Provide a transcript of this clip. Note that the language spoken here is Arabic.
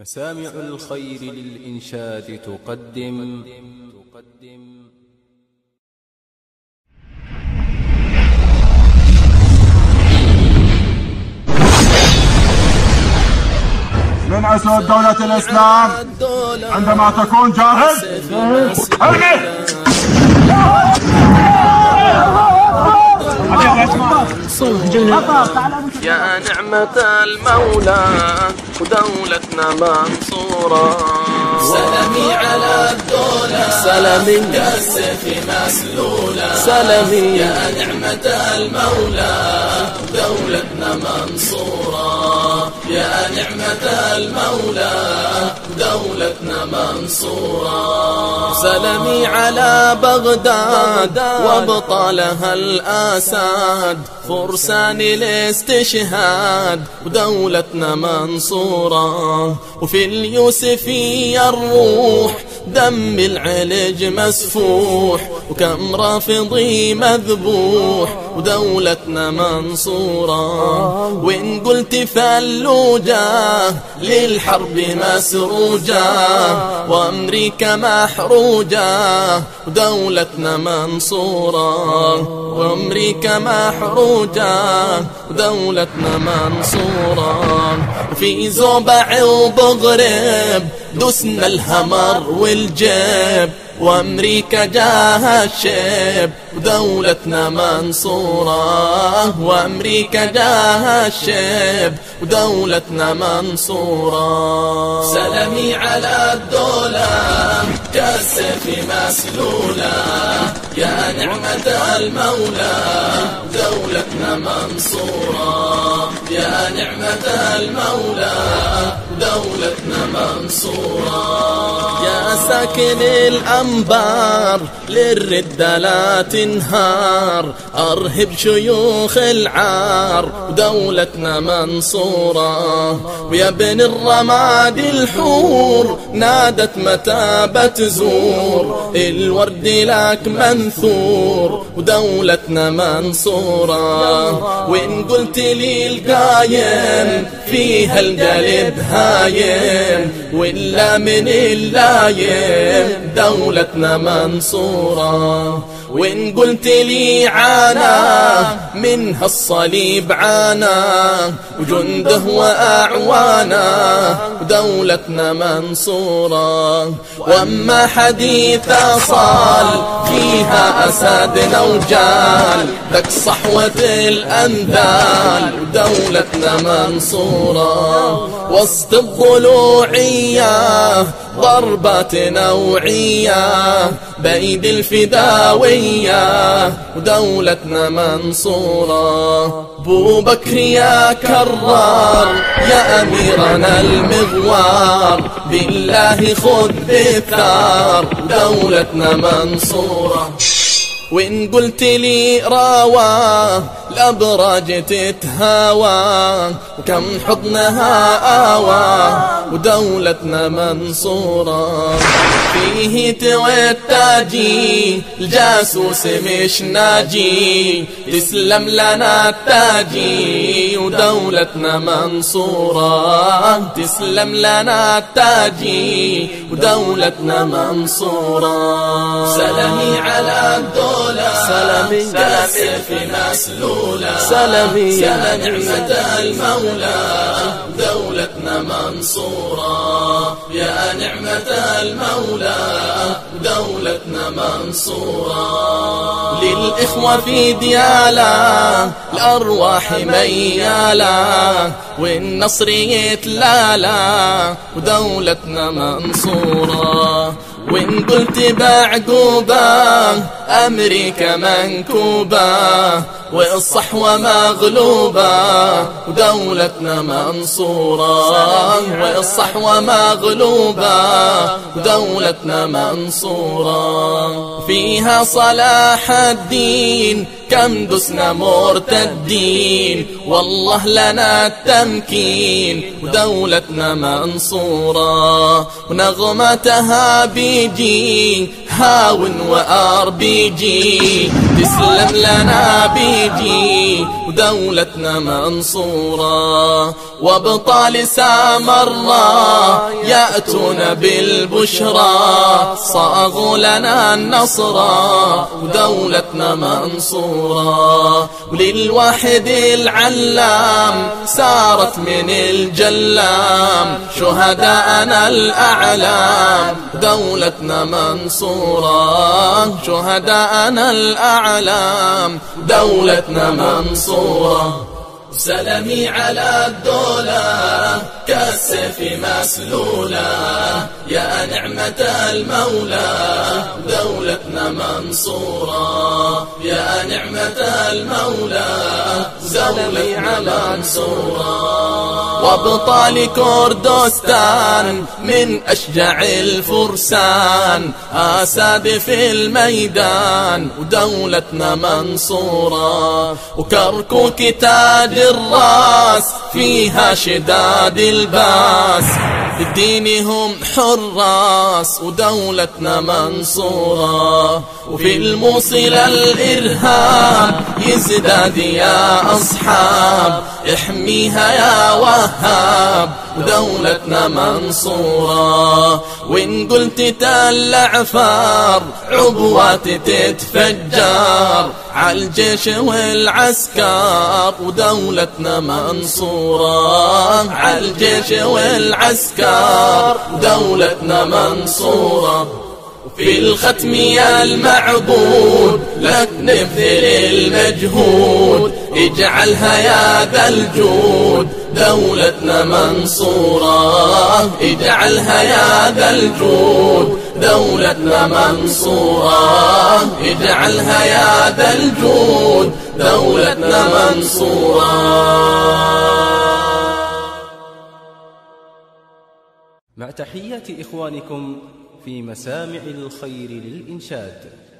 مسامع الخير للإنشاد تقدم. تقدم من أسود دولة الإسلام؟ عندما تكون جاهز؟ هرمي يا نعمة المولى ودولتنا منصورة. سلمي على الدولة. سلمي كالسيف مسلولة. سلمي يا نعمة المولى ودولتنا منصورة. يا نعمة المولى دولتنا منصورة. سلمي على بغداد وابطالها الآساد. فرسان الاستشهاد ودولتنا منصورة. وفي اليوسفية الروح دم العلج مسفوح. وكم رافضي مذبوح ودولتنا منصورة. وإن قلت فلوجة للحرب مسروجة وأمريكا محروجة ودولتنا منصورة. وأمريكا محروجة ودولتنا منصورة. وفي زوبع وبغرب دسنا الهمر والجيب. وأمريكا جاها الشيب ودولتنا منصورة. وأمريكا جاها الشيب ودولتنا منصورة. سلمي على الدولة كالسيف مسلولة. يا نعمة المولى دولتنا منصورة. يا نعمة المولى دولتنا منصورة. ساكن الأنبار للردة لا تنهار. أرهب شيوخ العار ودولتنا منصورة. ويا ابن الرماد الحور نادت متى بتزور الورد لك منثور ودولتنا منصورة. وإن قلت لي القايم فيها القلب هايم. وإلا من اللايم دولتنا منصورة. وإن قلت لي عانى منها الصليب عانى وجنده وأعوانه ودولتنا منصورة. وأما حديث صال فيها أسد نوجال ذاك صحوة الأنذال ودولتنا منصورة. وسط الضلوعية ضربات نوعية بيد الفداوية ودولتنا منصورة. بو بكر يا كرار يا أميرنا المغوار بالله خذ بثار دولتنا منصورة. وإن قلت لي راوى الأبراج تتهاوى. وكم حضنها آوى ودولتنا منصورة. فيه توتاجي الجاسوس مش ناجي تسلم لنا التاجي ودولتنا منصورة. تسلم لنا التاجي ودولتنا منصورة. سلامي على الدولة سلامي في مسلولة سلامي. يا نعمة المولى دولتنا منصورة يا نعمة المولى دولتنا منصورة للإخوة في ديالا الأرواح ميالا. والنصر يتلالا ودولتنا منصورة وإن قلت بعقوبة أمريكا منكوبة والصحوة مغلوبة ودولتنا منصورة والصحوة مغلوبة ودولتنا منصورة فيها صلاح الدين كم دسنا مرتدين. والله لنا التمكين ودولتنا منصورة ونغمتها بيجي هاون وآر بيجي. تسلم لنا بيجي. ودولتنا منصورة. وابطال سامرا يأتون بالبشرى. صاغوا لنا النصر. ودولتنا منصورة. وللواحد العلام سارت من الجلام. شهداءنا الأعلام. دولتنا منصورة. شهداءنا الأعلام. دولتنا منصورة. سلمي على الدولة. كالسيف مسلولة يا نعمة المولى دولتنا منصورة. يا نعمة المولى دولتنا منصورة. وابطال كردستان من أشجع الفرسان آساد في الميدان ودولتنا منصورة. وكركوك تاج الراس فيها شداد الباس. الدين هم حراس ودولتنا منصورة. وفي الموصل الإرهاب يزداد يا أصحاب. احميها يا وهاب. ودولتنا منصورة. وإن قلت تل عفار عبوات تتفجر عالجيش والعسكر ودولتنا منصورة. عالجيش والعسكر ودولتنا منصورة. في الختم يا المعبود لك نبذل المجهود. اجعلها يا ذا الجود. دولتنا منصورة اجعلها يا ذا الجود. دولتنا منصورة اجعلها يا ذا الجود. دولتنا منصورة. مع تحيات إخوانكم في مسامع الخير للإنشاد.